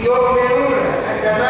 ليقربوهم إلى الله وحينما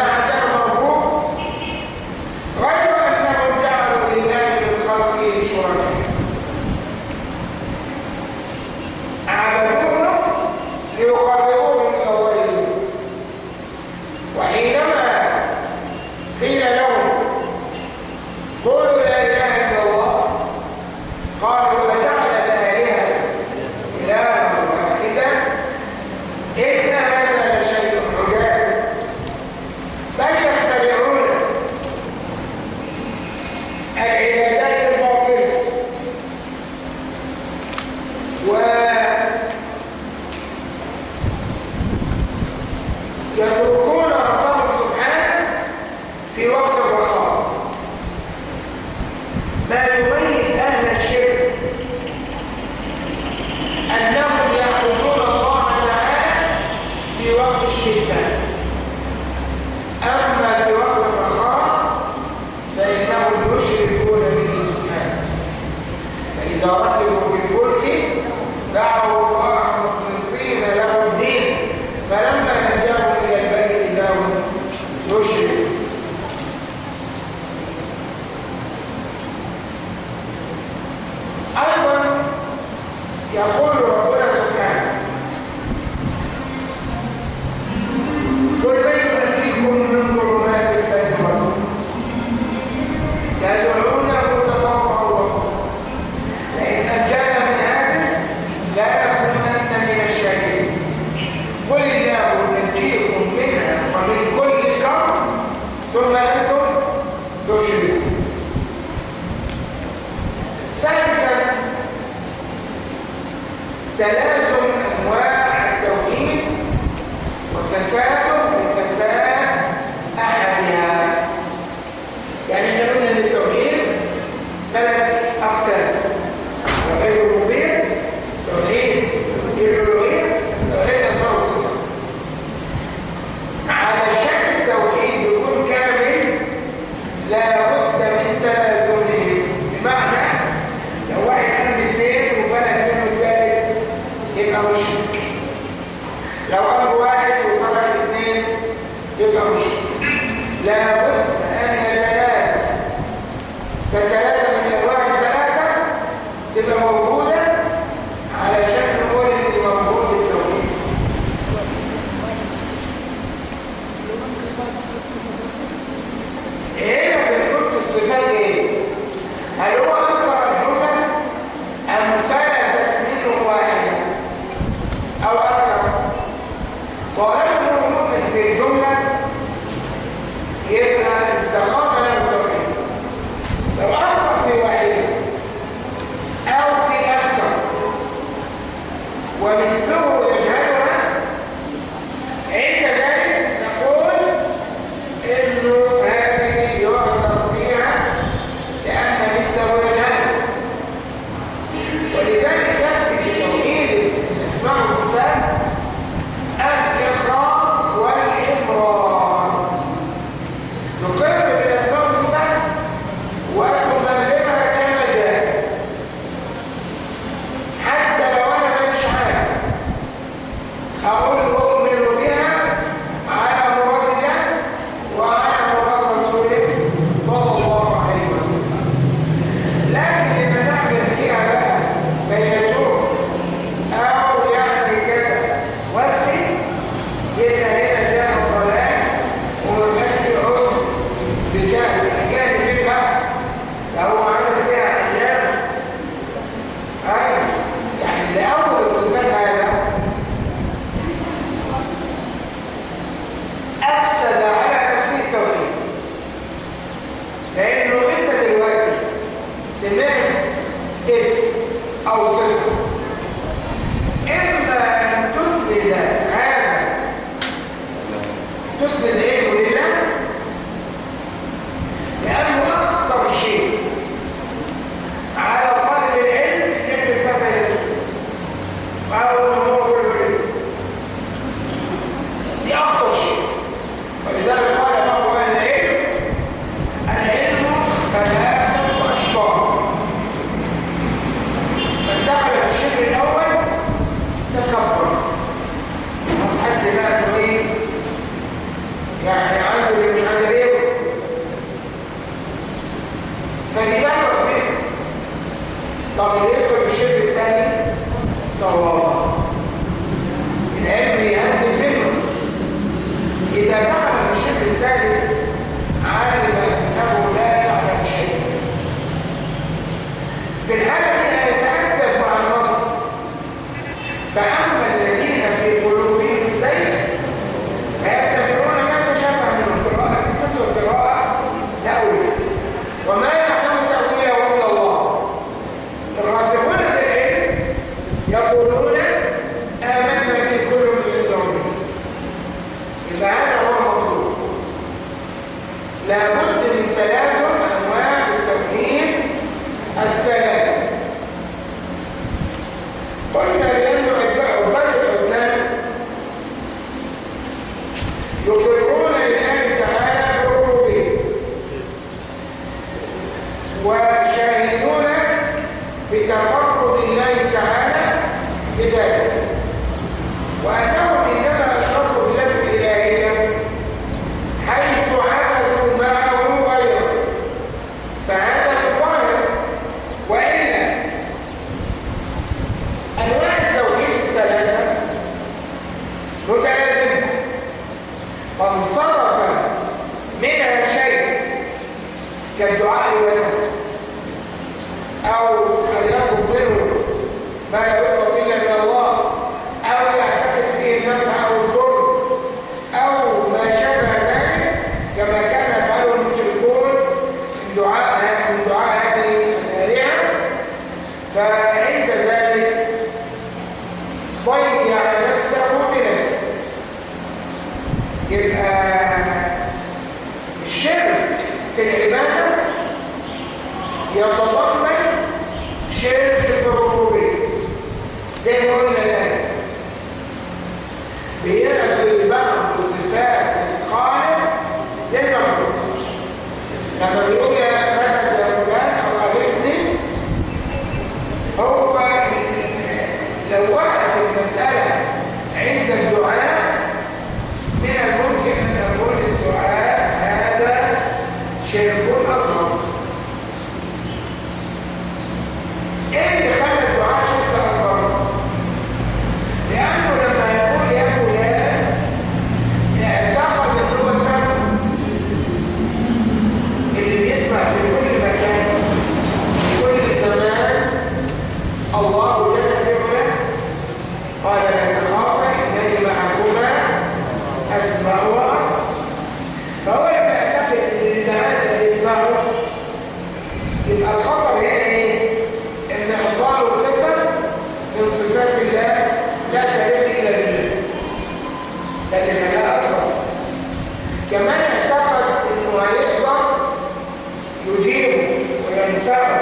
يجيبه وينفعه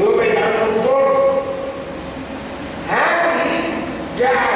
ويبعد عنه الضر هذه جعل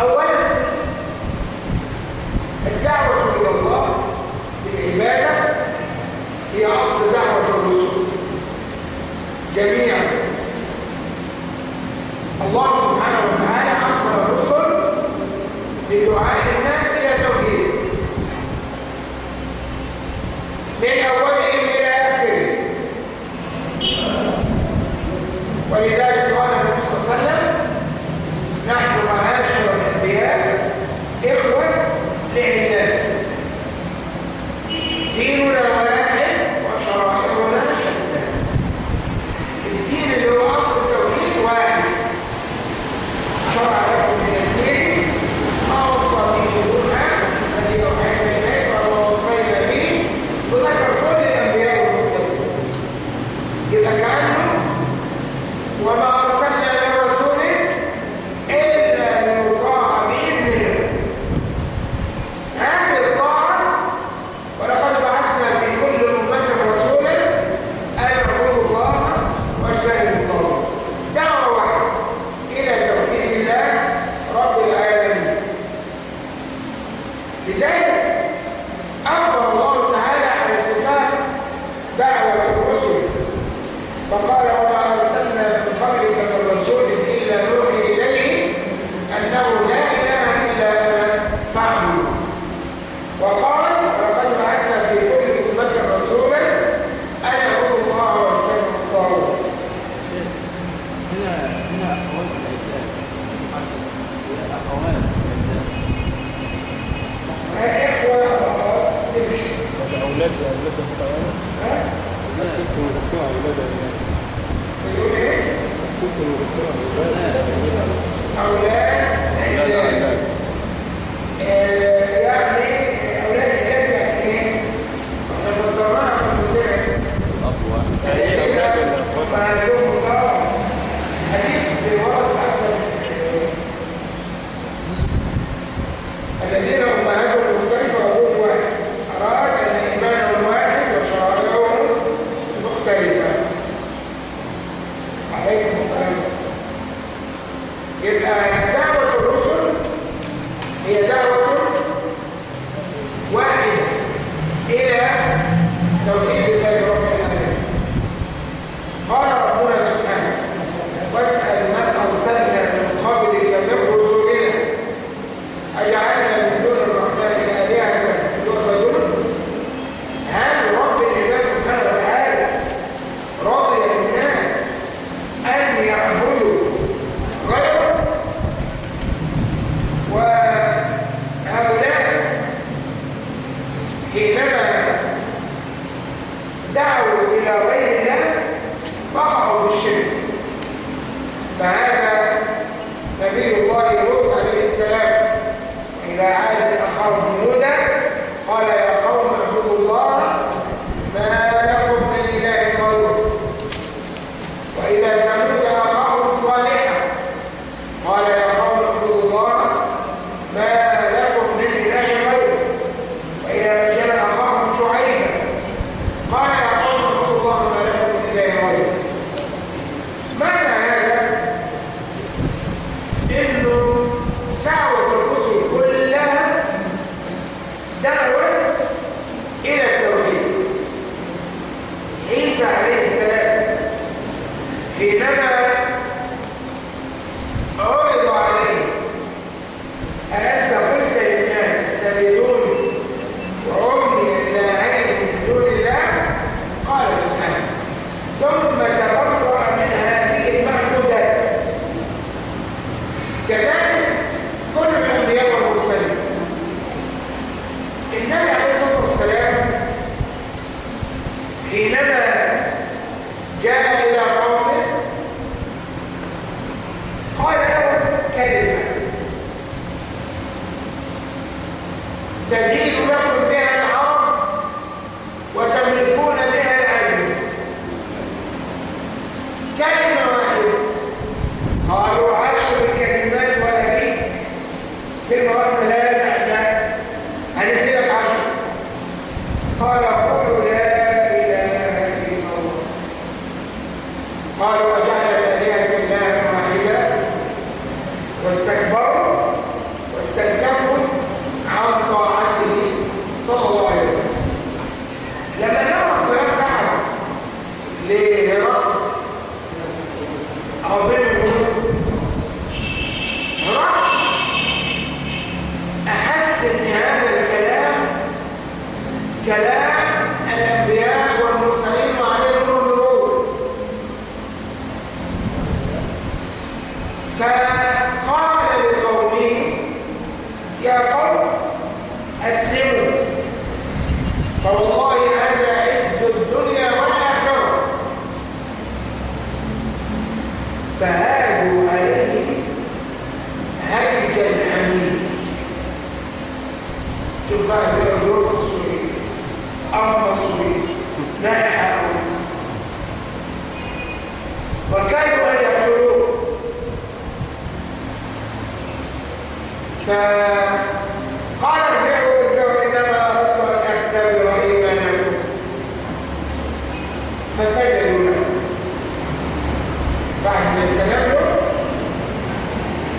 أولا الدعوة إلى الله بالعبادة هي أصل دعوة الرسل جميعا.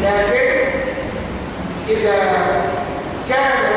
لكن إذا كانت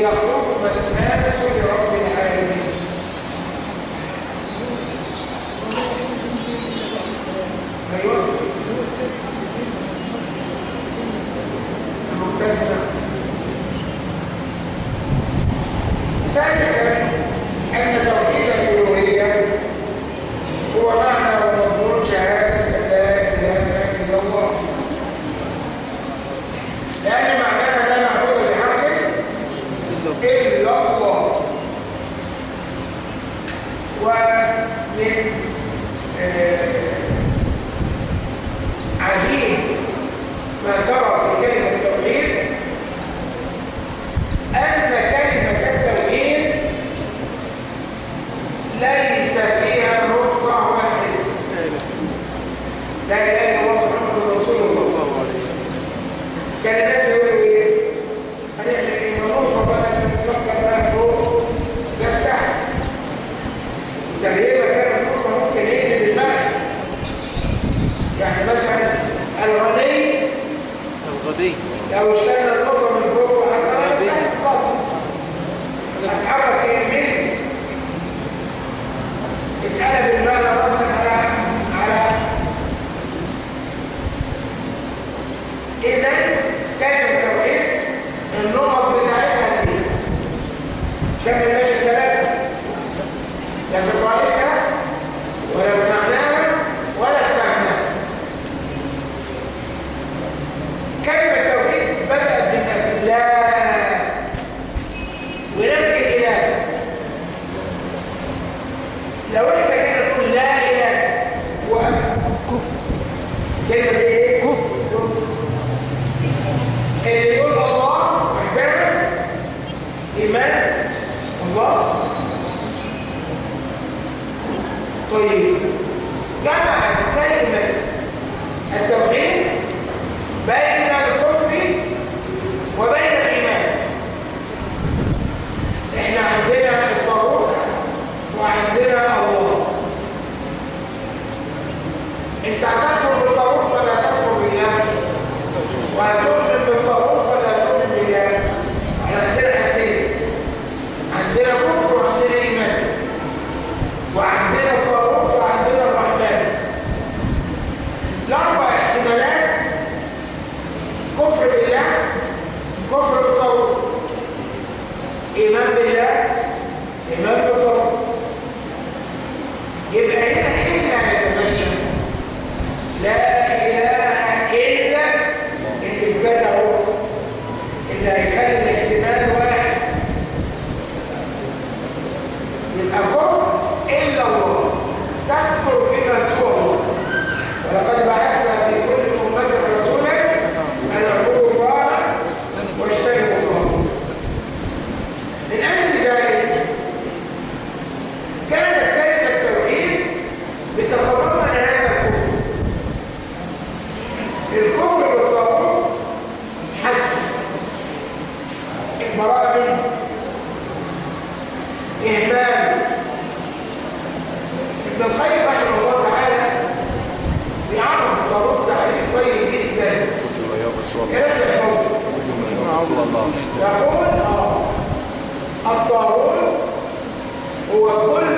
ليقوم الناس طيب. جمعت كلمة التوحيد بين الكفر وبين الإيمان. إحنا عندنا الطاغوت وعندنا الله انت عندك الله. يقول آه، الطاغوت هو كل